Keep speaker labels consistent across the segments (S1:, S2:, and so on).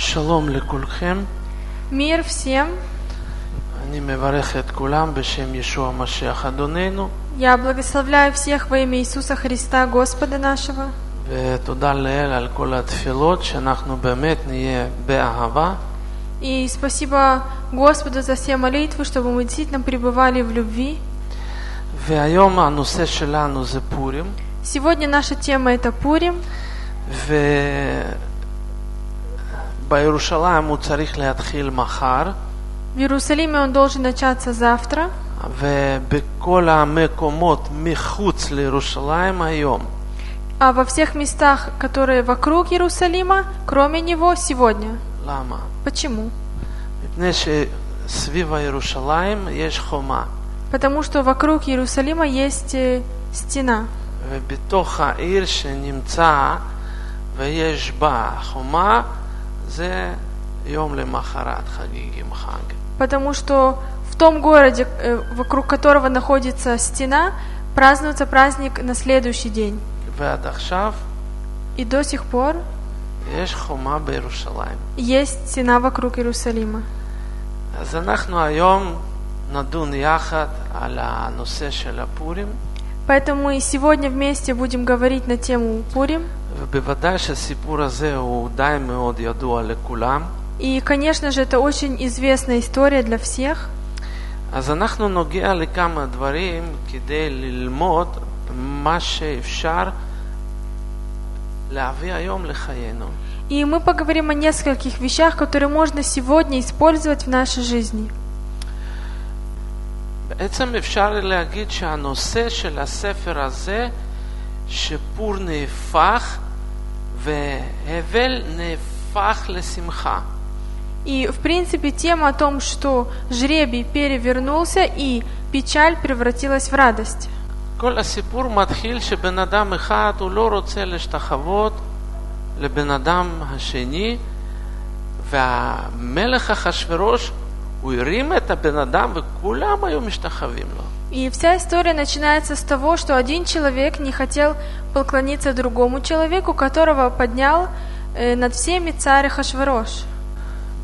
S1: Шалом лекульхем.
S2: Мир всем. Я благословляю всех во имя Иисуса Христа, Господа нашего. И спасибо Господу за все молитвы, чтобы мы действительно пребывали в любви. Сегодня наша тема это Пурим. В Иерусалиме он должен начаться завтра.
S1: ובכל המקומות מחוץ לירושלים היום.
S2: А во всех местах, которые вокруг Иерусалима, кроме него, сегодня.
S1: למה?
S2: Почему?
S1: מפני שסביב הירושלים יש חומה,
S2: Потому что вокруг Иерусалима есть э, стена.
S1: ובתוך העיר שנמצא ויש בה חומה,
S2: Потому что в том городе, э, вокруг которого находится стена, празднуется праздник на следующий день.
S1: ועד עכשיו
S2: И до сих пор
S1: יש חומה בירושלים.
S2: есть стена вокруг Иерусалима.
S1: אז אנחנו היום נדון יחד על הנושא של הפורים,
S2: Поэтому мы сегодня вместе будем говорить на тему Пурим.
S1: ובוודאי שהסיפור הזה הוא די מאוד ידוע לכולם.
S2: И, конечно же, это очень известная история для всех.
S1: אז אנחנו נוגע לכמה דברים כדי ללמוד מה שאפשר להביא היום לחיינו.
S2: И мы поговорим о нескольких вещах, которые можно сегодня использовать в нашей жизни.
S1: בעצם אפשר להגיד שהנושא של הספר הזה, שפור נהפך והבל נהפך לשמחה.
S2: И, в принципе, тема о том, что жребий перевернулся и печаль превратилась в радость.
S1: כל הסיפור מתחיל שבן אדם אחד הוא לא רוצה להשתחוות לבן אדם השני והמלך אחשורוש הוא הרים את הבן אדם וכולם היו משתחווים לו.
S2: И вся история начинается с того, что один человек не хотел поклониться другому человеку, которого поднял э, над всеми царь Хашварош.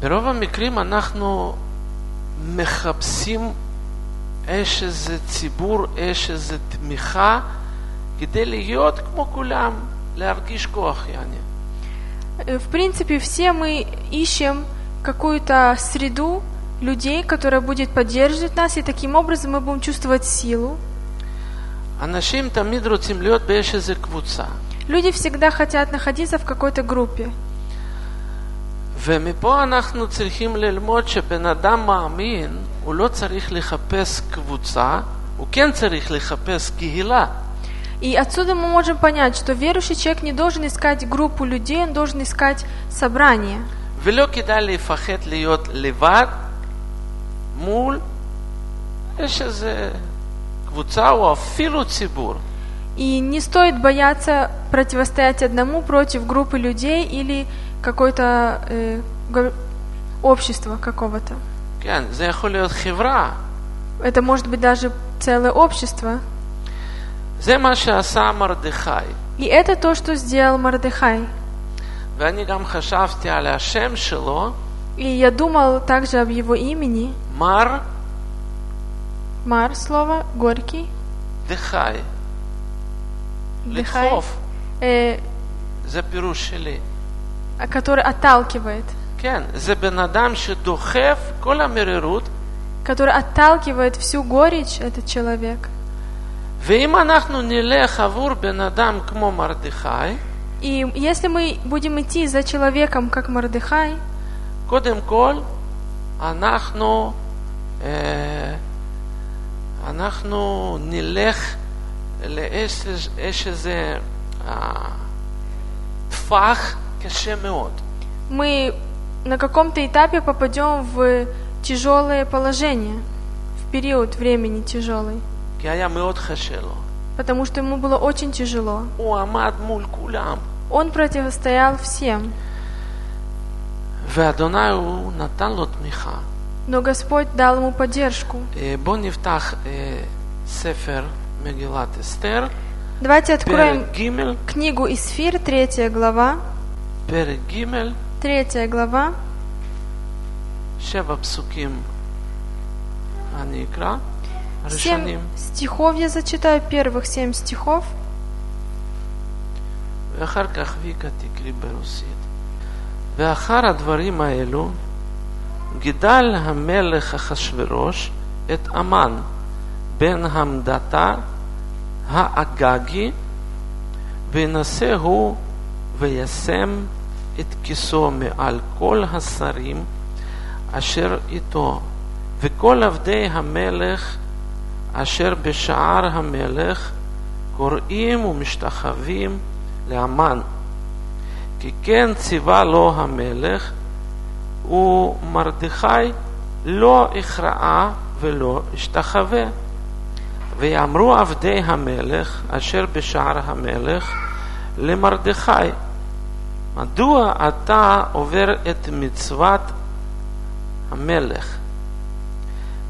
S1: ברוב המקרים אנחנו מחפשים יש איזה ציבור, יש איזה תמיכה כדי להיות כמו כולם, להרגיש כוח, יעני.
S2: Э, В принципе, все мы ищем какую-то среду людей, которая будет поддерживать нас, и таким образом мы будем чувствовать силу.
S1: אנשים תמיד רוצים להיות באיש איזה קבוצה.
S2: Люди всегда хотят находиться в какой-то группе.
S1: ומפה אנחנו צריכים ללמוד שבן אדם מאמין, הוא לא צריך לחפש קבוצה, הוא כן צריך לחפש קהילה.
S2: И отсюда мы можем понять, что верующий человек не должен искать группу людей, он должен искать собрание.
S1: ולא כדאי לפחד להיות לבד מול יש איזה קבוצה או אפילו ציבור.
S2: И не стоит бояться противостоять одному против группы людей или какой-то э, го- общества какого-то.
S1: כן, זה יכול להיות חברה.
S2: Это может быть даже целое общество.
S1: זה מה שעשה מרדכי.
S2: И это то, что сделал Мардыхай.
S1: ואני גם חשבתי על השם שלו,
S2: И я думал также об его имени.
S1: מר
S2: Мар слово, горький.
S1: דחי.
S2: Дыхай,
S1: לדחוף,
S2: э,
S1: זה פירוש שלי.
S2: который отталкивает.
S1: כן, זה בן אדם שדוחף כל המרירות,
S2: Который отталкивает всю горечь, этот человек.
S1: ואם אנחנו נלך עבור בן אדם כמו מרדכי,
S2: И если мы будем идти за человеком, как Мардыхай,
S1: קודם כל, אנחנו, אה, אנחנו נלך לאיש יש איזה אה, טווח קשה מאוד.
S2: мы на каком-то этапе попадем в тяжелое положение, в период времени тяжелый,
S1: כי היה מאוד קשה לו.
S2: потому что ему было очень тяжело.
S1: הוא עמד מול כולם,
S2: Он противостоял всем,
S1: ואדוני הוא נתן לו תמיכה.
S2: но Господь дал ему поддержку.
S1: אה, בואו נפתח אה, ספר מגילת אסתר,
S2: Давайте откроем
S1: פרק ג',
S2: книгу Исфир, третья глава,
S1: פרק ג',
S2: Третья глава,
S1: שבע פסוקים אני אקרא,
S2: семь
S1: הראשונים,
S2: стихов я зачитаю, первых семь стихов,
S1: ואחר כך ויקה תקריא ברוסית. ואחר הדברים האלו גידל המלך אחשורוש את המן בן המדתה האגגי וינשא הוא וישם את כיסו מעל כל השרים אשר איתו וכל עבדי המלך אשר בשער המלך קוראים ומשתחווים להמן. כי כן ציווה לו המלך, ומרדכי לא הכרעה ולא השתחווה. ויאמרו עבדי המלך אשר בשער המלך למרדכי, מדוע אתה עובר את מצוות המלך?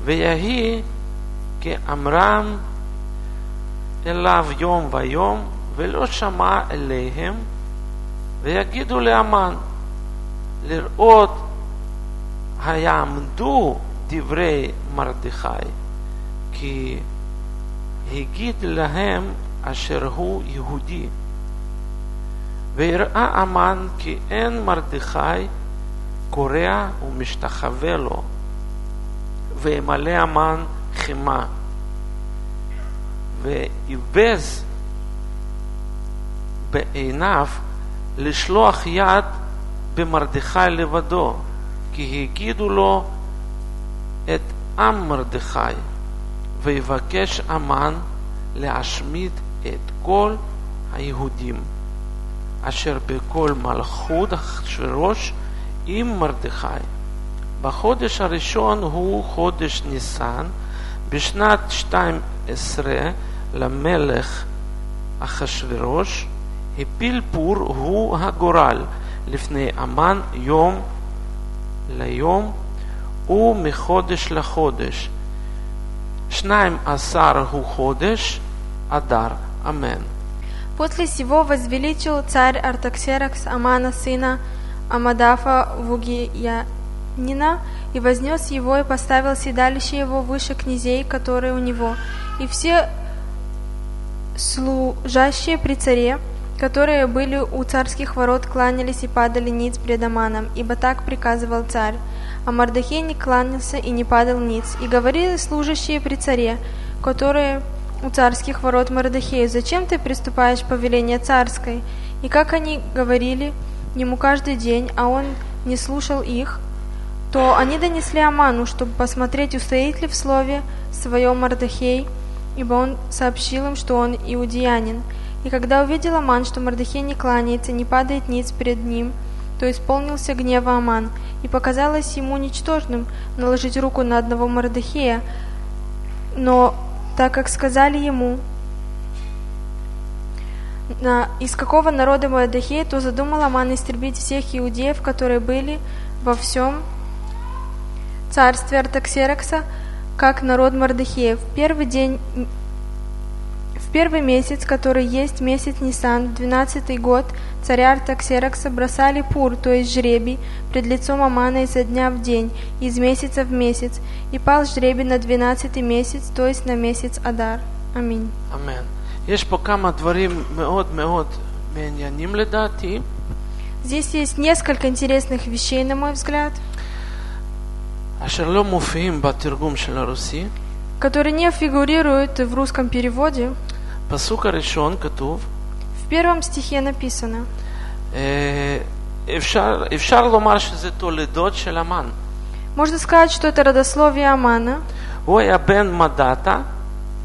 S1: ויהי כאמרם אליו יום ויום, ולא שמע אליהם, ויגידו לאמן, לראות היעמדו דברי מרדכי, כי הגיד להם אשר הוא יהודי. ויראה המן כי אין מרדכי קורע ומשתחווה לו, וימלא המן חמא, ויבז בעיניו לשלוח יד במרדכי לבדו, כי הגידו לו את עם מרדכי, ויבקש המן להשמיד את כל היהודים, אשר בכל מלכות אחשורוש עם מרדכי. בחודש הראשון הוא חודש ניסן, בשנת 12 למלך אחשורוש, הפיל פור הוא הגורל לפני המן יום ליום ומחודש לחודש. שניים עשר הוא חודש אדר. אמן.
S2: После сего возвеличил царь Артаксеракс Амана сына Амадафа Вугиянина и вознес его и поставил седалище его выше князей, которые у него, и все служащие при царе, которые были у царских ворот, кланялись и падали ниц пред Аманом, ибо так приказывал царь. А Мардахей не кланялся и не падал ниц. И говорили служащие при царе, которые у царских ворот Мардахею, «Зачем ты приступаешь по повеление царской?» И как они говорили ему каждый день, а он не слушал их, то они донесли Аману, чтобы посмотреть, устоит ли в слове своем Мардахей, ибо он сообщил им, что он иудеянин. И когда увидел Аман, что Мардахей не кланяется, не падает ниц перед ним, то исполнился гнева Аман, и показалось ему ничтожным наложить руку на одного Мардахея, но так как сказали ему, на, из какого народа Мардахей, то задумал Аман истребить всех иудеев, которые были во всем царстве Артаксеракса, как народ Мардахеев. В первый день первый месяц, который есть месяц Нисан, в двенадцатый год, царя Артаксеракса бросали пур, то есть жребий, пред лицом Амана изо дня в день, из месяца в месяц, и пал жребий на двенадцатый месяц, то есть на месяц Адар. Аминь.
S1: אמן. יש פה כמה דברים מאוד מאוד מעניינים לדעתי.
S2: Здесь есть несколько интересных вещей, на мой взгляд,
S1: אשר לא מופיעים בתרגום של הרוסי.
S2: которые не фигурируют в русском переводе.
S1: פסוק הראשון כתוב,
S2: В первом стихе написано,
S1: אה, אפשר, אפשר לומר שזה תולדות של המן.
S2: можно сказать, что это родословие Амана.
S1: הוא היה בן מדתה,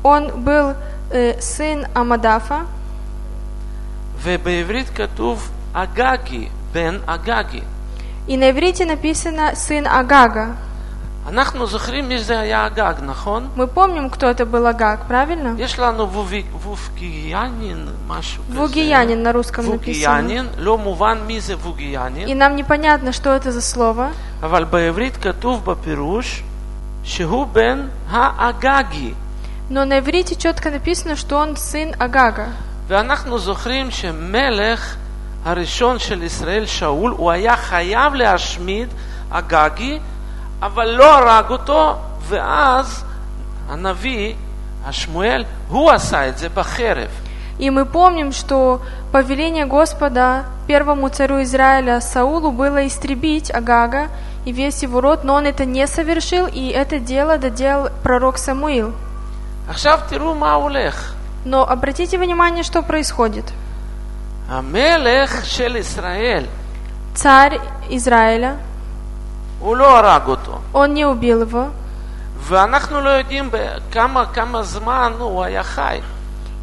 S2: Он был э, сын Амадафа,
S1: ובעברית כתוב אגגי, בן אגגי.
S2: и на иврите написано сын Агага. Мы помним, кто это был Агаг, правильно?
S1: יש לנו וובי- וובגיאנין, משהו כזה.
S2: Вугиянин на русском написано.
S1: ווגגיאנין, לא מובן מי זה ווגגיאנין,
S2: И нам непонятно, что это за слово,
S1: אבל בעברית כתוב בפירוש שהוא בן האגגי.
S2: но на иврите четко написано, что он сын Агага.
S1: ואנחנו זוכרים שמלך הראשון של ישראל, שאול, הוא היה חייב להשמיד אגגי, אבל לא הרג אותו, ואז הנביא, השמואל, הוא עשה את זה בחרב.
S2: И мы помним, что повеление Господа первому царю Израиля Саулу было истребить Агага и весь его род, но он это не совершил, и это дело доделал пророк Самуил.
S1: עכשיו תראו מה הולך.
S2: Но обратите внимание, что происходит.
S1: המלך של ישראל,
S2: Царь Израиля, он не убил его.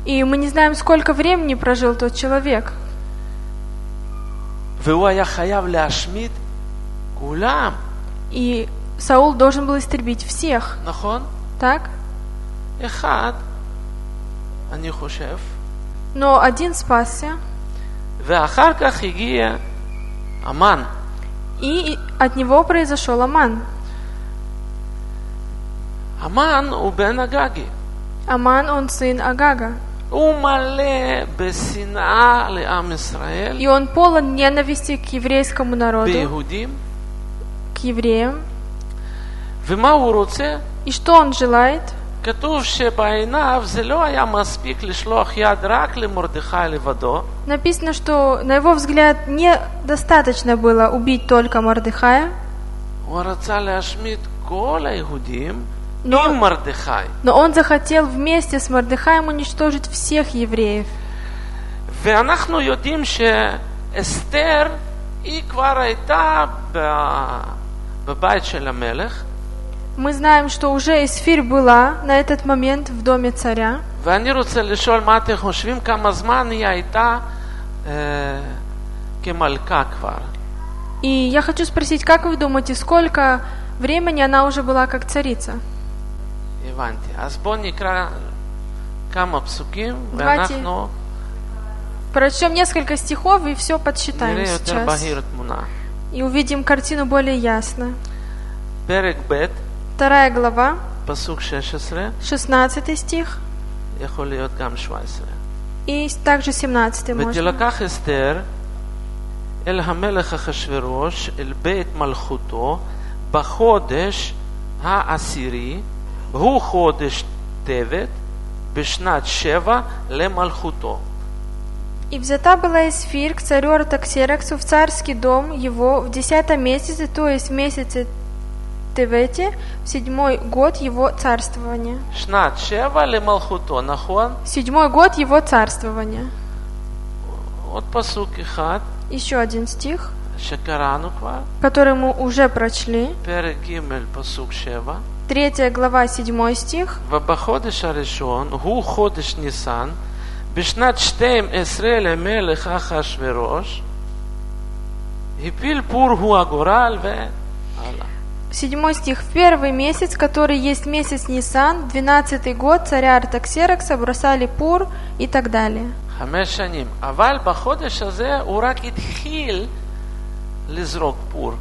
S2: И мы не знаем, сколько времени прожил тот человек. И Саул должен был истребить всех. Так? Но один спасся.
S1: Аман.
S2: И от него произошел Аман.
S1: Аман у бен Агаги.
S2: Аман он сын Агага. И он полон ненависти к еврейскому народу, к евреям. И что он желает?
S1: כתוב שבעיניו זה לא היה מספיק לשלוח יד רק למרדכי לבדו,
S2: Написано, что на его взгляд недостаточно было убить только Мордыхая,
S1: הוא רצה להשמיד כל היהודים
S2: Но-
S1: עם מרדכי.
S2: но он захотел вместе с Мордыхаем уничтожить всех евреев.
S1: ואנחנו יודעים שאסתר היא כבר הייתה ב- בבית של המלך,
S2: Мы знаем, что уже Эсфирь была на этот момент в доме царя.
S1: ואני רוצה לשאול מה אתם חושבים, כמה זמן היא הייתה אה, כמלכה כבר.
S2: И я хочу спросить, как вы думаете, сколько времени она уже была как царица?
S1: הבנתי. אז בואו נקרא כמה פסוקים,
S2: давайте
S1: ואנחנו
S2: Прочтем несколько стихов и все подсчитаем
S1: נראה יותר
S2: сейчас.
S1: בהיר תמונה.
S2: И увидим картину более ясно.
S1: פרק ב',
S2: Вторая глава,
S1: פסוק 16,
S2: 16 стих
S1: יכול להיות גם 17.
S2: и также 17 можно.
S1: ותלקח אסתר אל המלך אחשורוש, אל בית מלכותו, בחודש העשירי, הוא חודש טבת, בשנת שבע למלכותו.
S2: И взята была Эсфирь к царю Артаксераксу в царский дом его в десятом месяце, то есть в месяце Тевете, в седьмой год его царствования.
S1: שנת שבע למלכותו, נכון?
S2: Седьмой год его царствования.
S1: עוד פסוק אחד
S2: Еще один стих,
S1: שקראנו כבר,
S2: который мы уже прочли.
S1: פרק ג' פסוק שבע.
S2: Третья глава, седьмой стих.
S1: ובחודש הראשון, הוא חודש ניסן, בשנת 12 למלך אחשורוש, הפיל פור הוא הגורל והלאה.
S2: Седьмой стих. В первый месяц, который есть месяц Нисан, двенадцатый год царя Артаксеракса бросали Пур и так далее.
S1: חמש שנים. אבל בחודש הזה הוא רק התחיל לזרוק פור.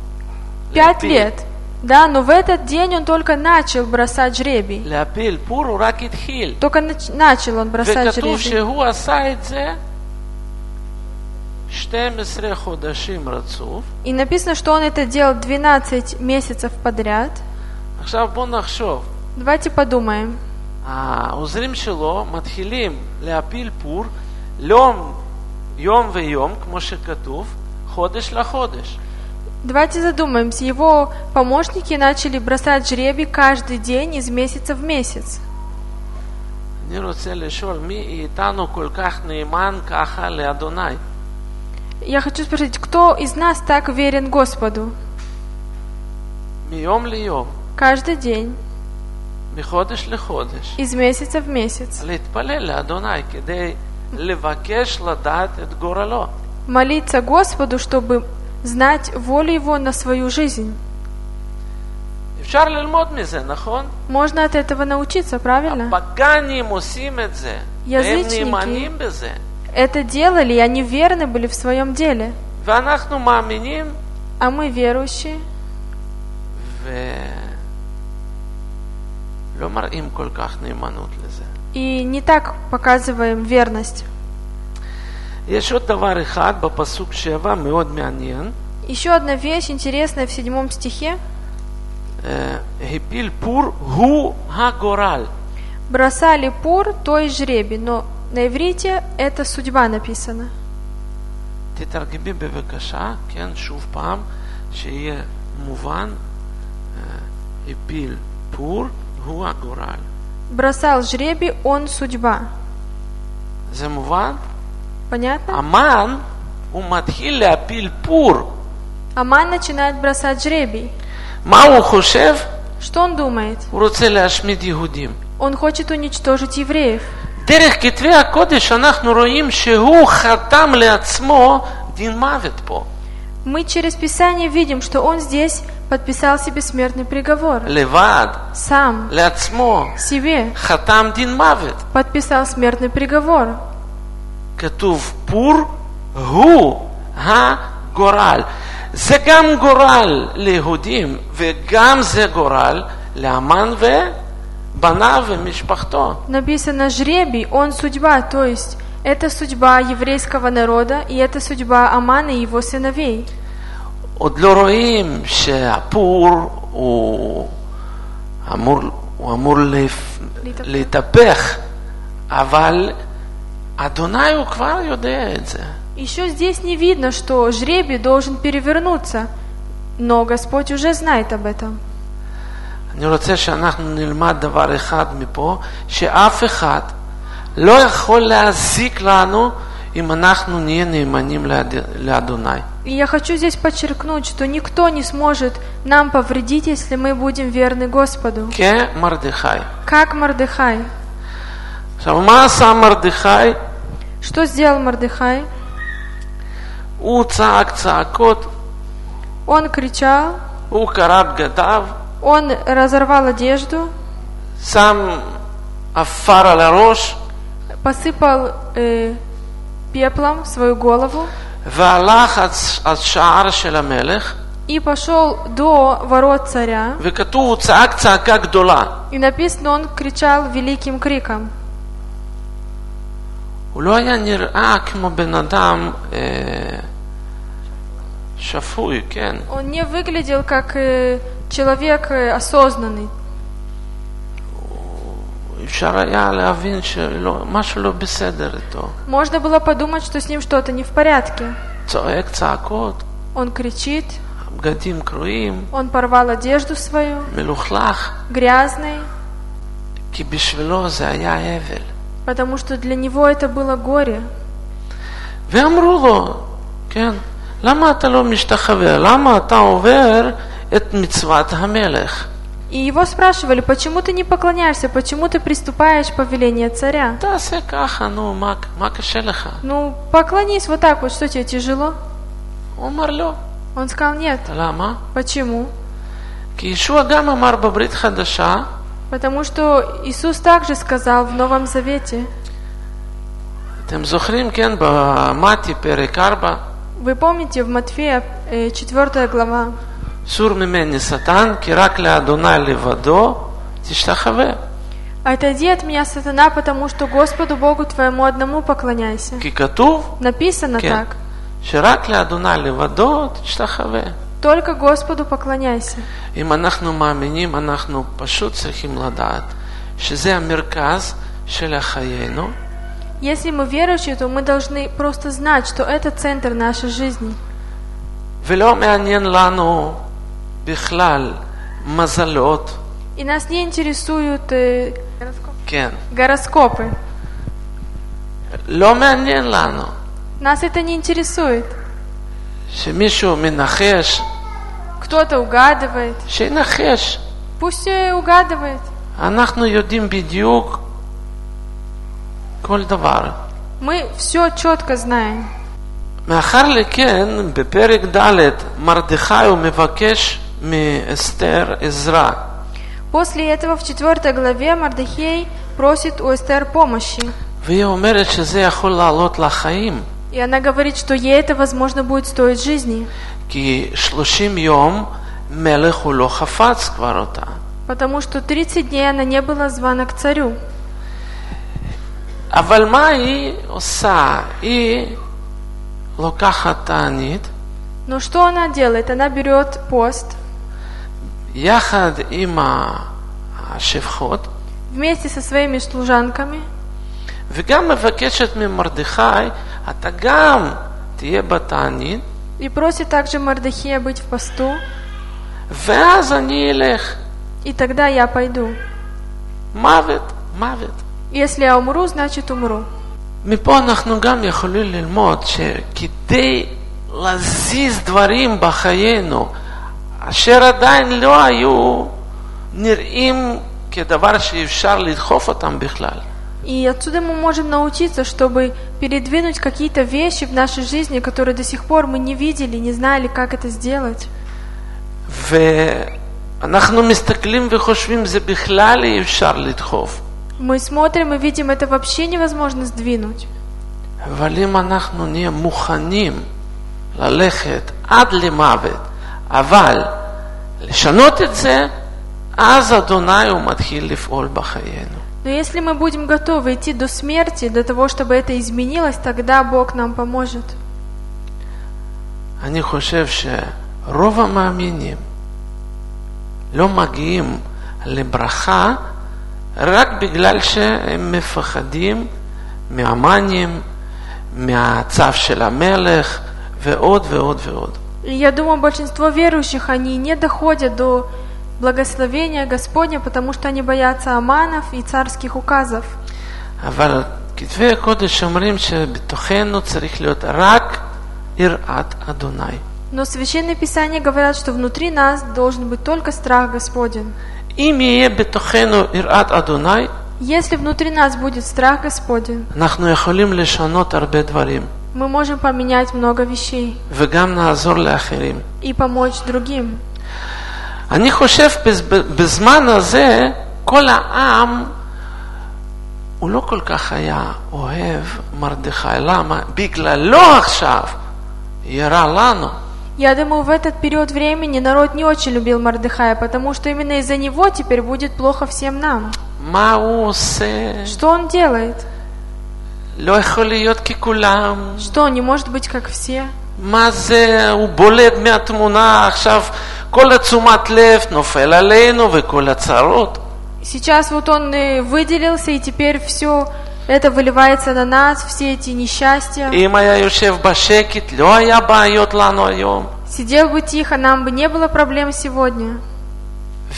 S2: Пять
S1: להפיל.
S2: лет. Да, но в этот день он только начал бросать жребий.
S1: להפיל פור הוא רק התחיל.
S2: Только нач- начал он бросать
S1: וכתוב
S2: жребий. И написано, что он это делал 12 месяцев подряд.
S1: עכשיו בואו נחשוב.
S2: Давайте подумаем.
S1: העוזרים שלו מתחילים להפיל פור יום, יום ויום, כמו שכתוב, חודש לחודש.
S2: Давайте задумаемся. Его помощники начали бросать жребий каждый день из месяца в месяц.
S1: אני רוצה לשאול, מי איתנו כל כך נאמן ככה לאדוני?
S2: Я хочу спросить, кто из нас так верен Господу?
S1: מיום ליום,
S2: Каждый день,
S1: מחודש לחודש,
S2: из месяца в месяц.
S1: להתפלל לאדוני כדי לבקש לדעת את גורלו.
S2: Молиться Господу, чтобы знать волю Его на свою жизнь.
S1: אפשר ללמוד מזה, נכון?
S2: Можно от этого научиться, правильно?
S1: הפגאנים
S2: это делали, и они верны были в своем деле. А мы верующие. И не так показываем верность. Еще одна вещь интересная в седьмом стихе. Бросали пур, то и жребий, но на иврите это судьба написано.
S1: תתרגמי בבקשה, כן, שוב פעם, שיהיה מובן, אה, הפיל פור הוא הגורל.
S2: Бросал жребий, он судьба.
S1: זה מובן?
S2: Понятно?
S1: המן, הוא מתחיל להפיל פור.
S2: Аман начинает бросать жребий.
S1: מה הוא חושב?
S2: Что он думает?
S1: הוא רוצה להשמיד יהודים.
S2: Он хочет уничтожить евреев.
S1: דרך כתבי הקודש אנחנו רואים שהוא חתם לעצמו דין מוות פה.
S2: Мы через Писание видим, что он здесь подписал себе смертный приговор.
S1: לבד,
S2: Сам,
S1: לעצמו,
S2: себе
S1: חתם דין מוות.
S2: подписал смертный приговор.
S1: כתוב פור הוא הגורל. זה גם גורל ליהודים וגם זה גורל לאמן ובניו ומשפחתו.
S2: Написано жребий, он судьба, то есть это судьба еврейского народа, и это судьба Амана и его сыновей.
S1: עוד לא רואים שהפור הוא אמור, הוא אמור להפ-
S2: להתהפך.
S1: להתהפך, אבל אדוני הוא כבר יודע את זה.
S2: Еще здесь не видно, что жребий должен перевернуться, но Господь уже знает об этом.
S1: אני רוצה שאנחנו נלמד דבר אחד מפה, שאף אחד לא יכול להזיק לנו אם אנחנו נהיה נאמנים לאד- לאדוני.
S2: И я хочу здесь подчеркнуть, что никто не сможет нам повредить, если мы будем верны Господу.
S1: כמרדכי.
S2: Как Мордыхай.
S1: עכשיו, מה עשה מרדכי?
S2: Что сделал Мордыхай?
S1: הוא צעק צעקות,
S2: Он кричал,
S1: הוא קרע בגדיו,
S2: он разорвал одежду,
S1: שם עפר על הראש,
S2: посыпал э, пеплом свою голову
S1: והלך עד, עד שער של המלך,
S2: и пошел до ворот царя.
S1: וכתוב, הוא צעק צעקה גדולה.
S2: И написано, он кричал великим криком.
S1: הוא לא היה נראה כמו בן אדם אה, שפוי, כן?
S2: Он не выглядел как э, человек э, осознанный.
S1: אפשר היה להבין שמשהו לא בסדר איתו.
S2: Можно было подумать, что с ним что-то не в порядке.
S1: צועק צעקות,
S2: Он кричит,
S1: בגדים קרועים,
S2: он порвал одежду свою,
S1: מלוכלך,
S2: грязный,
S1: כי בשבילו זה היה אבל.
S2: потому что для него это было горе.
S1: ואמרו לו, כן, למה אתה לא משתחווה? למה אתה עובר это мецват хамелех.
S2: И его спрашивали, почему ты не поклоняешься, почему ты приступаешь повелению царя?
S1: Да, все секаха, ну, мак, мак шелеха.
S2: Ну, поклонись вот так вот, что тебе тяжело?
S1: Умарлю.
S2: Он сказал, нет.
S1: Лама?
S2: Почему?
S1: Кишуа гама марба брит хадаша.
S2: Потому что Иисус также сказал в Новом Завете.
S1: Тем зухрим кен ба мати перекарба.
S2: Вы помните в Матфея э, 4 глава?
S1: סור ממני שטן, כי רק לאדוני לבדו תשתחווה.
S2: «Отойди от меня, сатана, потому что Господу Богу твоему одному поклоняйся».
S1: כי כתוב,
S2: Написано
S1: כן,
S2: так,
S1: שרק לאדוני לבדו תשתחווה.
S2: только Господу поклоняйся.
S1: אם אנחנו מאמינים, אנחנו פשוט צריכים לדעת שזה המרכז של חיינו,
S2: Если мы верующие, то мы должны просто знать, что это центр нашей жизни.
S1: ולא מעניין לנו בכלל מזלות,
S2: И нас не интересуют э,
S1: כן,
S2: гороскопы.
S1: לא מעניין לנו
S2: Нас это не интересует.
S1: שמישהו מנחש,
S2: Кто-то угадывает.
S1: שינחש.
S2: Пусть э, угадывает.
S1: אנחנו יודעים בדיוק כל דבר.
S2: Мы все четко знаем.
S1: מאחר לכן, בפרק ד' מרדכי הוא מבקש מאסתר עזרה.
S2: После этого в 4 главе Мардахей просит у Эстер помощи.
S1: והיא אומרת שזה יכול לעלות לחיים,
S2: И она говорит, что ей это, возможно, будет стоить жизни.
S1: כי 30 יום מלך הוא לא חפץ כבר אותה.
S2: Потому что 30 дней она не была звана к царю.
S1: אבל מה היא עושה? היא לוקחת תענית,
S2: Но что она делает? Она берет пост
S1: יחד עם ה- השפחות,
S2: вместе со своими служанками
S1: וגם מבקשת ממרדכי, אתה גם תהיה בתענית,
S2: и просит также Мардахея быть в посту,
S1: ואז אני אלך.
S2: и тогда я пойду.
S1: מוות, מוות.
S2: Если я умру, значит умру.
S1: מפה אנחנו גם יכולים ללמוד שכדי להזיז דברים בחיינו, אשר עדיין לא היו נראים כדבר שאפשר לדחוף אותם בכלל.
S2: И отсюда мы можем научиться, чтобы передвинуть какие-то вещи в нашей жизни, которые до сих пор мы не видели, не знали, как это сделать.
S1: ואנחנו מסתכלים וחושבים זה בכלל אי אפשר לדחוף.
S2: Мы смотрим и видим, это вообще невозможно сдвинуть.
S1: אבל אם אנחנו נהיה מוכנים ללכת עד למוות, אבל לשנות את זה, אז אדוני הוא מתחיל לפעול בחיינו.
S2: Но если мы будем готовы идти до смерти, для того, чтобы это изменилось, тогда Бог нам поможет.
S1: אני חושב שרוב המאמינים לא מגיעים לברכה רק בגלל שהם מפחדים מהמאנים, מהצו של המלך ועוד ועוד ועוד.
S2: И я думаю, большинство верующих, они не доходят до благословения Господня, потому что они боятся аманов и царских указов.
S1: אבל כתבי הקודש אומרים שבתוכנו צריך להיות רק יראת אדוני.
S2: Но Священное Писание говорят, что внутри нас должен быть только страх Господень.
S1: אם יהיה בתוכנו יראת אדוני,
S2: Если внутри нас будет страх Господень,
S1: אנחנו יכולים לשנות הרבה דברים,
S2: мы можем поменять много вещей
S1: וגם נעזור לאחרים.
S2: и помочь другим.
S1: אני חושב בז- בזמן הזה, כל העם, הוא לא כל כך היה אוהב מרדכי. למה? בגללו עכשיו ירה לנו.
S2: Я думаю, в этот период времени народ не очень любил Мардыхая, потому что именно из-за него теперь будет плохо всем нам.
S1: מה הוא עושה?
S2: Что он делает? Что он не может быть как все?
S1: מה זה, הוא בולט מהתמונה, עכשיו כל התשומת לב נופל עלינו וכל הצרות.
S2: Сейчас вот он э, выделился, и теперь все это выливается на нас, все эти несчастья.
S1: אם היה יושב בשקט, לא היה בעיות לנו היום.
S2: Сидел бы тихо, нам бы не было проблем сегодня.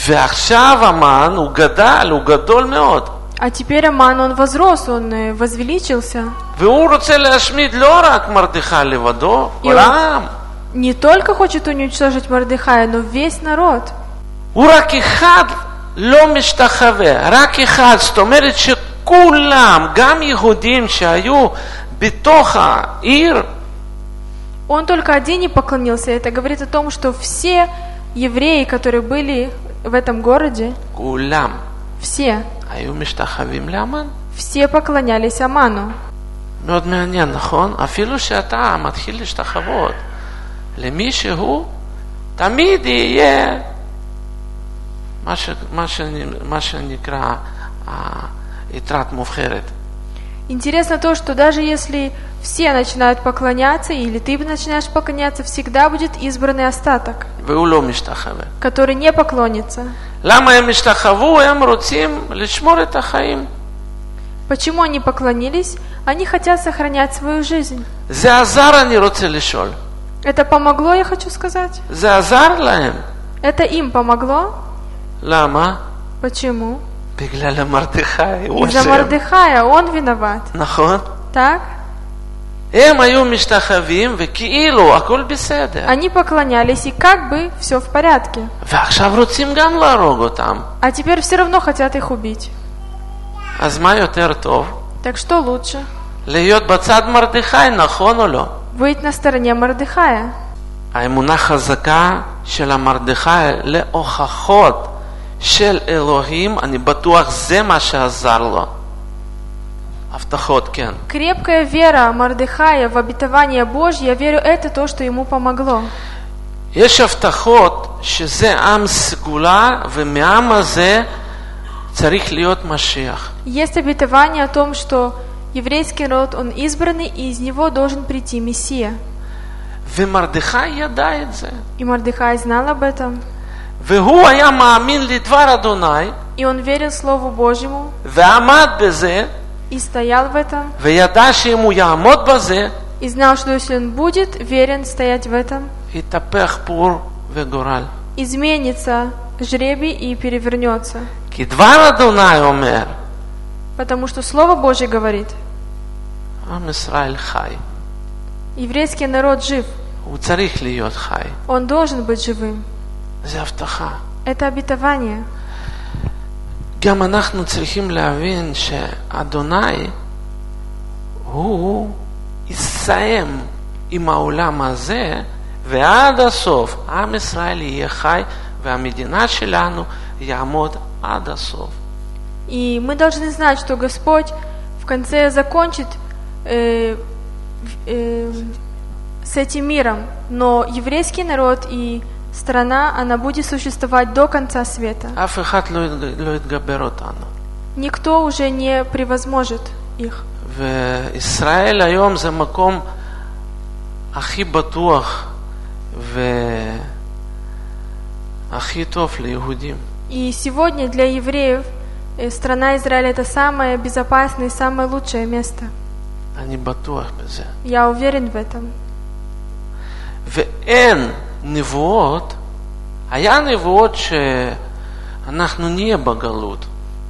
S1: ועכשיו המן הוא גדל, הוא גדול מאוד.
S2: А теперь Аман, он возрос, он э, возвеличился.
S1: והוא רוצה להשמיד לא רק מרדכי לבדו, כל
S2: יו.
S1: העם.
S2: Не только хочет уничтожить Мардыхая, но весь народ.
S1: הוא רק אחד לא משתחווה, רק אחד. זאת אומרת שכולם, גם יהודים שהיו בתוך העיר,
S2: Он только один не поклонился. Это говорит о том, что все евреи, которые были в этом городе,
S1: כולם
S2: все,
S1: היו משתחווים לאמן.
S2: все поклонялись Аману.
S1: מאוד מעניין, נכון? אפילו שאתה מתחיל להשתחוות למישהו, תמיד יהיה מה, ש, מה, ש, מה שנקרא אה, יתרת מובחרת.
S2: Интересно то, что даже если все начинают поклоняться, или ты начинаешь поклоняться, всегда будет избранный остаток,
S1: והוא לא משתחווה.
S2: который не поклонится.
S1: למה הם השתחוו? הם רוצים לשמור את החיים.
S2: Почему они поклонились? Они хотят сохранять свою жизнь.
S1: זה עזר, אני רוצה לשאול.
S2: Это помогло, я хочу сказать?
S1: זה עזר להם.
S2: Это им помогло?
S1: למה?
S2: Почему?
S1: בגלל המרדכי, הוא
S2: Из-за
S1: אשם.
S2: Мардыхая, он виноват.
S1: נכון?
S2: Так? Они поклонялись, и как бы все в порядке.
S1: ועכשיו רוצים גם להרוג אותם.
S2: А теперь все равно хотят их убить.
S1: אז מה יותר טוב?
S2: Так что лучше?
S1: להיות בצד מרדכי, נכון או לא?
S2: Быть на стороне Мардыхая.
S1: האמונה חזקה של המרדכי להוכחות של אלוהים, אני בטוח זה מה שעזר לו. הבטחות, כן.
S2: Крепкая вера Мардыхая в обетование Божье, я верю, это то, что ему помогло.
S1: יש הבטחות שזה עם סגולה, ומהעם הזה צריך להיות משיח.
S2: Есть обетование о том, что еврейский народ, он избранный, и из него должен прийти Мессия.
S1: ומרדכי ידע את זה.
S2: И Мордыхай знал об этом.
S1: והוא היה מאמין לדבר אדוני,
S2: И он верил Слову Божьему
S1: ועמד בזה,
S2: и стоял в этом,
S1: Веядаше ему я от базе.
S2: и знал, что если он будет верен стоять в этом, изменится жребий и перевернется. Потому что Слово Божье говорит, еврейский народ жив. Он должен быть живым. Это обетование.
S1: גם אנחנו צריכים להבין שאדוני הוא יסיים עם העולם הזה ועד הסוף עם ישראל יהיה חי והמדינה שלנו יעמוד עד הסוף.
S2: И мы должны знать, что Господь в конце закончит э, в- э, с этим миром, но еврейский народ и страна, она будет существовать до конца света.
S1: אף אחד לא יתג- לא יתגבר אותנו.
S2: Никто уже не превозможет их.
S1: וישראל היום זה מקום הכי בטוח והכי טוב ליהודים.
S2: И сегодня для евреев э, страна Израиль это самое безопасное и самое лучшее место.
S1: אני בטוח בזה.
S2: Я уверен в этом.
S1: ואין нивоот, а я нивоот, что нахну не багалут.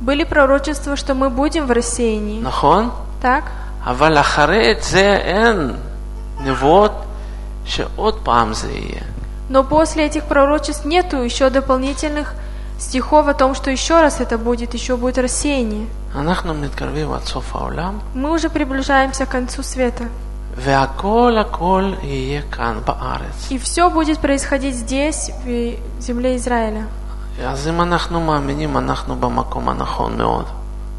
S2: Были пророчества, что мы будем в рассеянии.
S1: Нахон?
S2: Так.
S1: А валахаре це эн нивоот, что от памзрие.
S2: Но после этих пророчеств нету еще дополнительных стихов о том, что еще раз это будет, еще будет рассеяние.
S1: А а
S2: мы уже приближаемся к концу света.
S1: והכל הכל יהיה כאן בארץ.
S2: И все будет происходить здесь, в земле Израиля.
S1: אז אם אנחנו מאמינים, אנחנו במקום הנכון מאוד.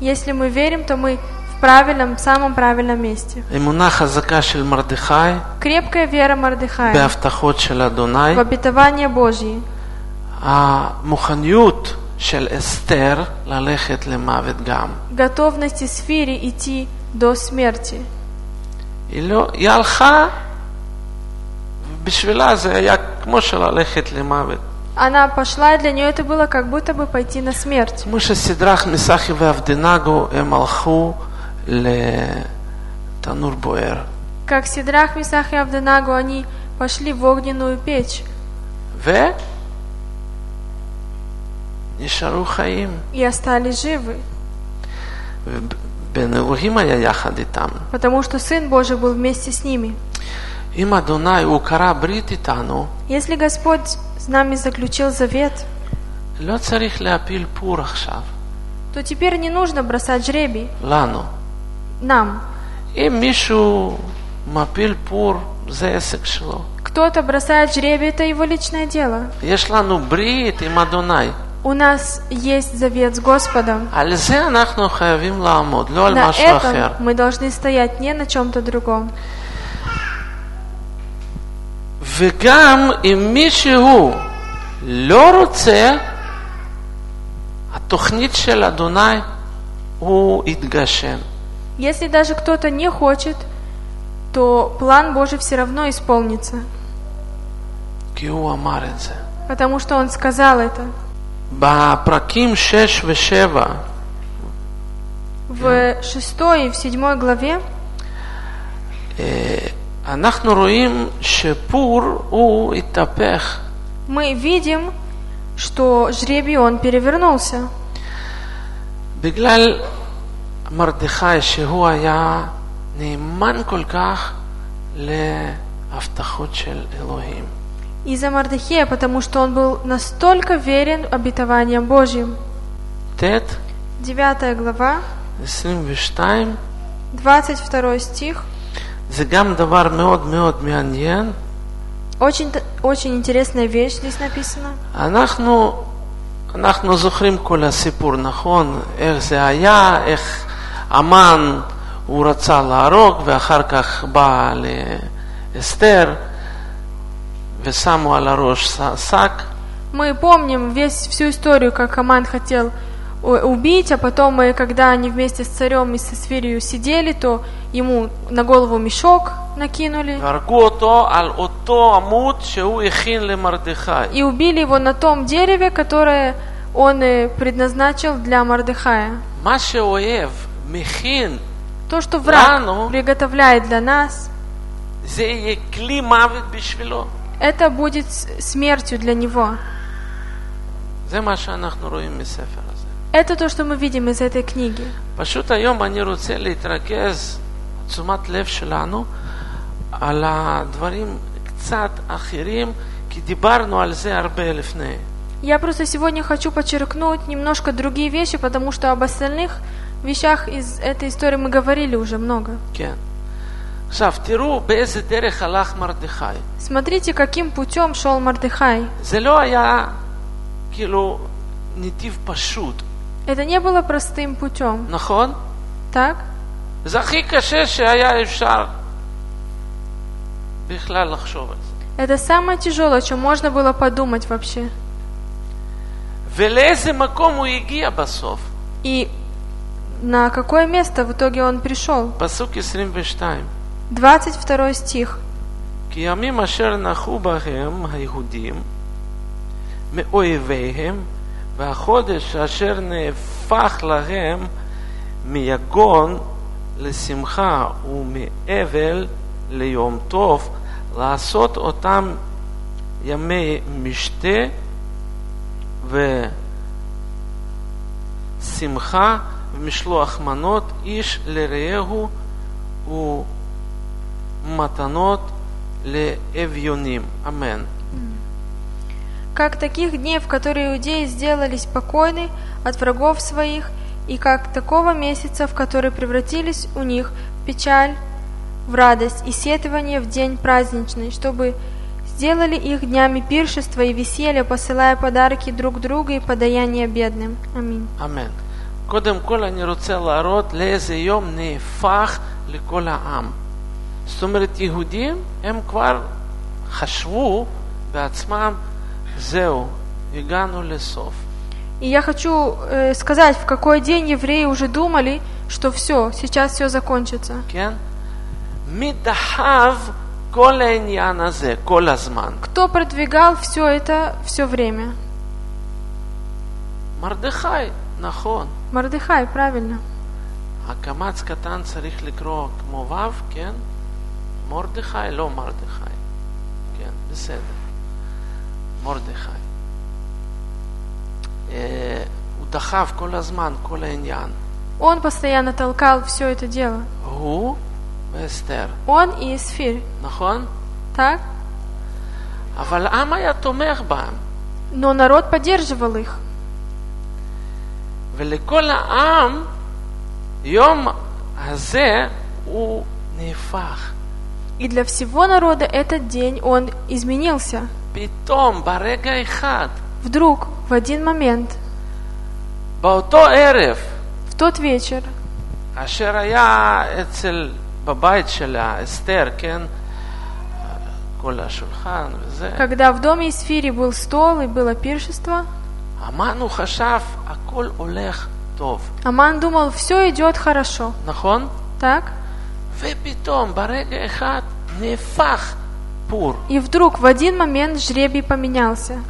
S2: Если мы верим, то мы в правильном, самом правильном месте.
S1: אמונה חזקה של מרדכי
S2: Крепкая вера Мордыхая
S1: בהבטחות של אדוני,
S2: в обетование Божье.
S1: המוכניות של אסתר ללכת למוות גם.
S2: Готовность Исфири идти до смерти.
S1: היא, לא, היא הלכה, בשבילה זה היה כמו של ללכת למוות.
S2: Она пошла, и для нее это было как будто бы пойти на смерть.
S1: כמו שסדרך, מסחי ואבדנגו, הם הלכו לתנור בוער.
S2: Как Сидрах, Мисах и Авденагу, они пошли в огненную печь
S1: ונשארו חיים.
S2: и остались живы, Потому что Сын Божий был вместе с ними. Если Господь с нами заключил завет, то теперь не нужно бросать жребий.
S1: Лану.
S2: Нам. Кто-то бросает жребий, это его личное дело.
S1: יש לנו ברית עם אדוני.
S2: У нас есть завет с Господом.
S1: על זה אנחנו חייבים לעמוד, לא על
S2: На
S1: משהו אחר.
S2: этом мы должны стоять не на чем-то другом.
S1: וגם אם מישהו לא רוצה, התוכנית של אדוני הוא יתגשם.
S2: Если даже кто-то не хочет, то план Божий все равно исполнится,
S1: כי הוא אמר את זה.
S2: потому что Он сказал это.
S1: בפרקים 6 ו-7
S2: В шестой и в седьмой главе
S1: אנחנו רואים שפור הוא התהפך.
S2: мы видим, что жребий он перевернулся,
S1: בגלל מרדכי שהוא היה נאמן כל כך להבטחות של אלוהים.
S2: из-за Мардахея, потому что он был настолько верен обетованиям Божьим.
S1: ט',
S2: Девятая глава,
S1: 22,
S2: 22 стих.
S1: זה גם דבר מאוד מאוד מעניין.
S2: Очень, т- очень интересная вещь здесь написана.
S1: אנחנו, אנחנו זוכרים כל הסיפור, נכון? איך זה היה, איך המן, הוא רצה להרוג, ואחר כך בא לאסתר, ושמו על הראש ש- שק,
S2: Мы помним весь, всю историю, как Аман хотел у- убить, а потом, э, когда они вместе с царем и со Сфирью сидели, то ему на голову мешок накинули
S1: והרגו אותו על אותו עמוד שהוא הכין למרדכי.
S2: и убили его на том дереве, которое он э, предназначил для Мардыхая.
S1: מה שאויב מכין,
S2: То, что враг
S1: Рано.
S2: приготовляет для нас,
S1: זה יהיה כלי מוות בשבילו.
S2: это будет с- смертью для него.
S1: זה מה שאנחנו רואים מספר הזה.
S2: Это то, что мы видим из этой книги.
S1: פשוט היום אני רוצה להתרכז, תשומת לב שלנו, על הדברים קצת אחרים, כי דיברנו על זה הרבה לפני.
S2: Я просто сегодня хочу подчеркнуть немножко другие вещи, потому что об остальных вещах из этой истории мы говорили уже много.
S1: כן.
S2: Смотрите, каким путем шел Мардыхай. Это не было простым путем.
S1: Нахон?
S2: Так?
S1: זה הכי קשה שהיה אפשר בכלל לחשוב על
S2: Это самое тяжелое, о чем можно было подумать вообще.
S1: ולאיזה מקום הוא הגיע
S2: И на какое место в итоге он пришел?
S1: פסוק 22.
S2: 22 стих.
S1: כי ימים אשר נחו בהם היהודים מאויביהם, והחודש אשר נהפך להם מיגון לשמחה ומאבל ליום טוב, לעשות אותם ימי משתה ושמחה ומשלוח מנות איש לרעהו ומתנות לאביונים. אמן.
S2: Как таких дней, в которые иудеи сделались покойны от врагов своих, и как такого месяца, в который превратились у них в печаль, в радость и сетование в день праздничный, чтобы сделали их днями пиршества и веселья, посылая подарки друг другу и подаяния бедным. Аминь.
S1: אמן. קודם כל אני רוצה להראות לאיזה יום נהפך לכל העם. זאת אומרת, יהודים הם כבר חשבו בעצמם, זהו, הגענו לסוף.
S2: И я хочу э, сказать, в какой день евреи уже думали, что все, сейчас все закончится.
S1: כן? מי דחב כל העניין הזה כל הזמן?
S2: Кто продвигал все это все время?
S1: מרדכי, נכון.
S2: Мардыхай, правильно.
S1: הקמץ קטן צריך לקרוא כמו ו', כן? מרדכי, לא מרדכי. כן, בסדר. מרדכי. אה, הוא דחף כל הזמן, כל העניין.
S2: Он постоянно толкал все это дело.
S1: הוא ואסתר,
S2: Он и Исфирь,
S1: נכון?
S2: так?
S1: אבל העם היה תומך בהם,
S2: Но народ поддерживал их.
S1: ולכל העם יום הזה הוא נהפך.
S2: И для всего народа этот день он изменился.
S1: פתאום, ברגע אחד,
S2: Вдруг, в один момент,
S1: באותו ערב,
S2: в тот вечер,
S1: אשר היה אצל, בבית של אסתר, כן? כל השולחן וזה.
S2: когда в доме Исфири был стол и было пиршество,
S1: המן הוא חשב, הכל הולך טוב,
S2: Аман думал, все идет хорошо,
S1: נכון?
S2: так? И вдруг в один момент жребий поменялся.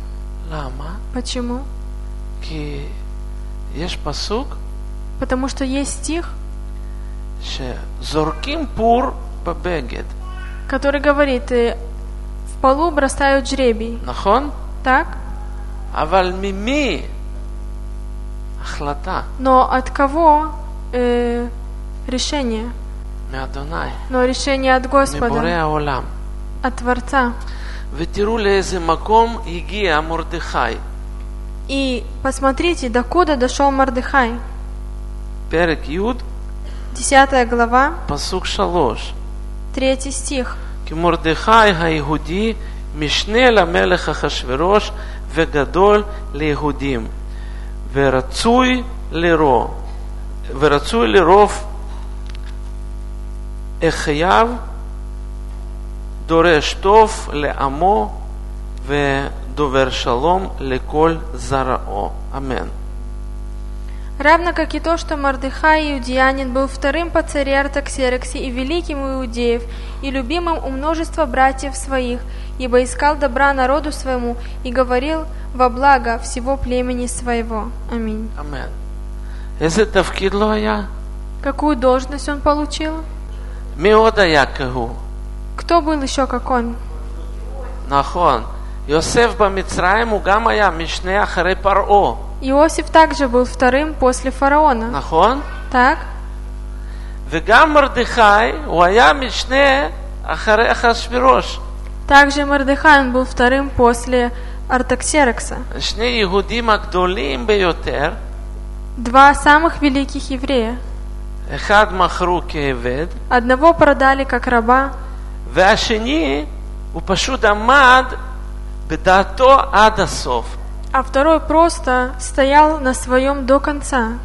S1: למה?
S2: Почему?
S1: כי יש פסוק
S2: Потому что есть стих,
S1: שזורקים פור בבגד,
S2: который говорит, э, в полу бросают жребий,
S1: נכון?
S2: так?
S1: אבל ממי? החלטה
S2: Но от кого э, решение?
S1: מאדוני,
S2: Но решение от
S1: מבורא
S2: Господа,
S1: העולם.
S2: от Творца.
S1: ותראו לאיזה מקום הגיע מרדכי.
S2: И посмотрите, докуда дошел Мардыхай.
S1: פרק י',
S2: 10 глава,
S1: פסוק שלוש.
S2: 3 стих.
S1: כי מרדכי היהודי משנה למלך אחשורוש וגדול ליהודים, ורצוי לרוב, ורצוי לרוב Эхаяв Дорештов, Леамо Довер Довершалом, Леколь Зарао. Амен.
S2: Равно как и то, что Мардыхай иудеянин был вторым по царе Артаксерксе и великим у иудеев, и любимым у множества братьев своих, ибо искал добра народу своему и говорил во благо всего племени своего. Аминь.
S1: Амин.
S2: Какую должность он получил?
S1: מי עוד היה כהוא?
S2: Кто был еще как он?
S1: נכון. יוסף במצרים הוא גם היה משנה אחרי פרעה,
S2: Иосиф также был вторым после фараона.
S1: נכון?
S2: Так?
S1: וגם מרדכי הוא היה משנה אחרי אחשוורוש.
S2: Также Мордыхай он был вторым после Артаксеркса.
S1: שני יהודים הגדולים ביותר,
S2: Два самых великих еврея.
S1: אחד מכרו כעבד,
S2: Одного продали как раба,
S1: והשני הוא פשוט עמד בדעתו עד הסוף.
S2: а второй просто стоял на своем до конца.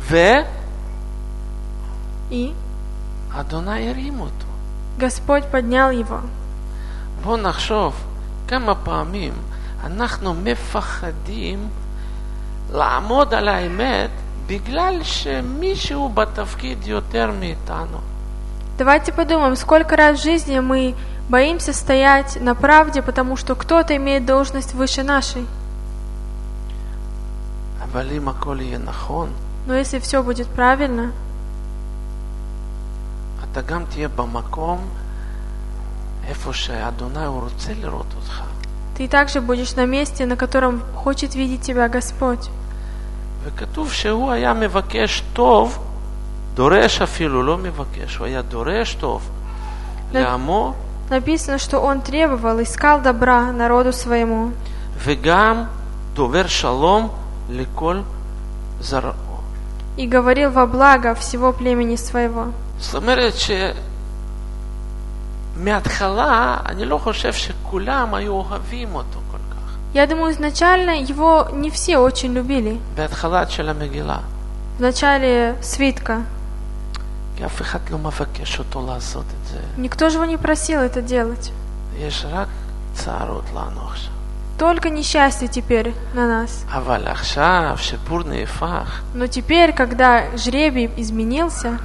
S1: ואדוני
S2: И
S1: הרים אותו.
S2: Господь поднял его.
S1: בואו נחשוב כמה פעמים אנחנו מפחדים לעמוד על האמת בגלל שמישהו בתפקיד יותר מאיתנו.
S2: Давайте подумаем, сколько раз в жизни мы боимся стоять на правде, потому что кто-то имеет должность выше нашей.
S1: אבל אם הכל יהיה נכון,
S2: Но если все будет правильно,
S1: אתה גם תהיה במקום איפה שאדוני הוא רוצה לראות אותך.
S2: ты также будешь на месте, на котором хочет видеть тебя Господь.
S1: וכתוב שהוא היה מבקש טוב, דורש אפילו, לא מבקש, הוא היה דורש טוב לעמו
S2: Написано, что он требовал, искал добра народу своему,
S1: וגם דובר שלום לכל זרעו.
S2: и говорил во благо всего племени своего.
S1: זאת אומרת שמההתחלה אני לא חושב שכולם היו אוהבים אותו כל כך.
S2: я думаю, изначально его не все очень любили. В начале свитка. Никто же его не просил это делать. Только несчастье теперь на нас. Но теперь, когда жребий изменился,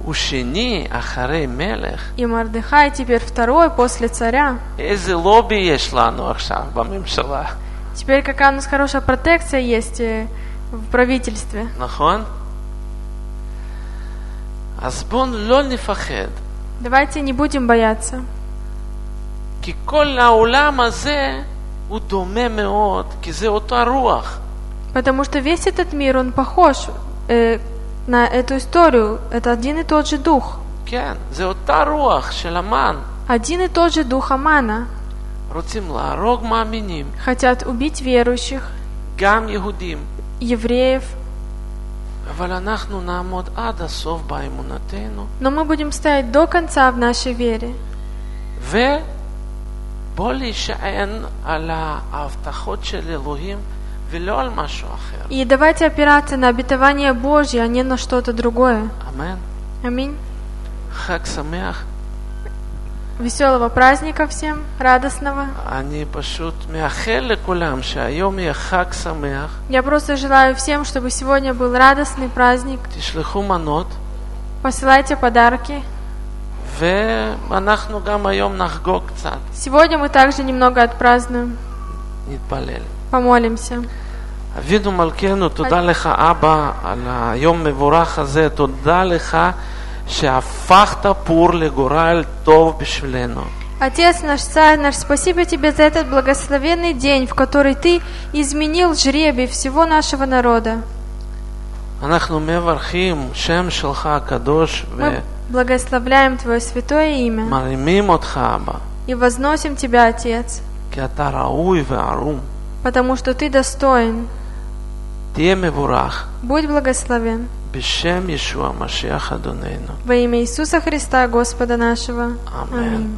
S1: ומרדכי הוא שני אחרי מלך,
S2: и Мардыхай теперь второй после царя,
S1: איזה לובי יש לנו עכשיו בממשלה,
S2: теперь какая у нас хорошая протекция есть э, в правительстве.
S1: נכון? אז בואו לא נפחד,
S2: Давайте не будем бояться.
S1: כי כל העולם הזה הוא דומה מאוד, כי זה אותה רוח.
S2: Потому что весь этот мир, он похож э, на эту историю. Это один и тот же дух.
S1: כן, זה אותה רוח של המן.
S2: Один и тот же дух Амана.
S1: רוצים להרוג מאמינים,
S2: Хотят убить верующих,
S1: גם יהודים.
S2: евреев.
S1: אבל אנחנו נעמוד עד הסוף באמונתנו,
S2: Но мы будем стоять до конца в нашей вере.
S1: ובוא להישען על ההבטחות של אלוהים
S2: и давайте опираться на обетование Божье, а не на что-то другое. Аминь. Веселого праздника всем, радостного. Я просто желаю всем, чтобы сегодня был радостный праздник. Посылайте подарки. Сегодня мы также немного отпразднуем.
S1: Нитпалель.
S2: помолимся.
S1: אבינו מלכנו, תודה לך אבא על היום מבורך הזה, תודה לך שהפכת פור לגורל טוב בשבילנו.
S2: Отец наш, Царь наш, спасибо Тебе за этот благословенный день, в который Ты изменил жребий всего нашего народа.
S1: אנחנו מברכים שם שלך הקדוש
S2: Мы благословляем Твое святое имя
S1: ומרימים אותך אבא,
S2: и возносим Тебя, Отец, потому что ты достоин. Будь благословен. Во имя Иисуса Христа, Господа нашего. Аминь.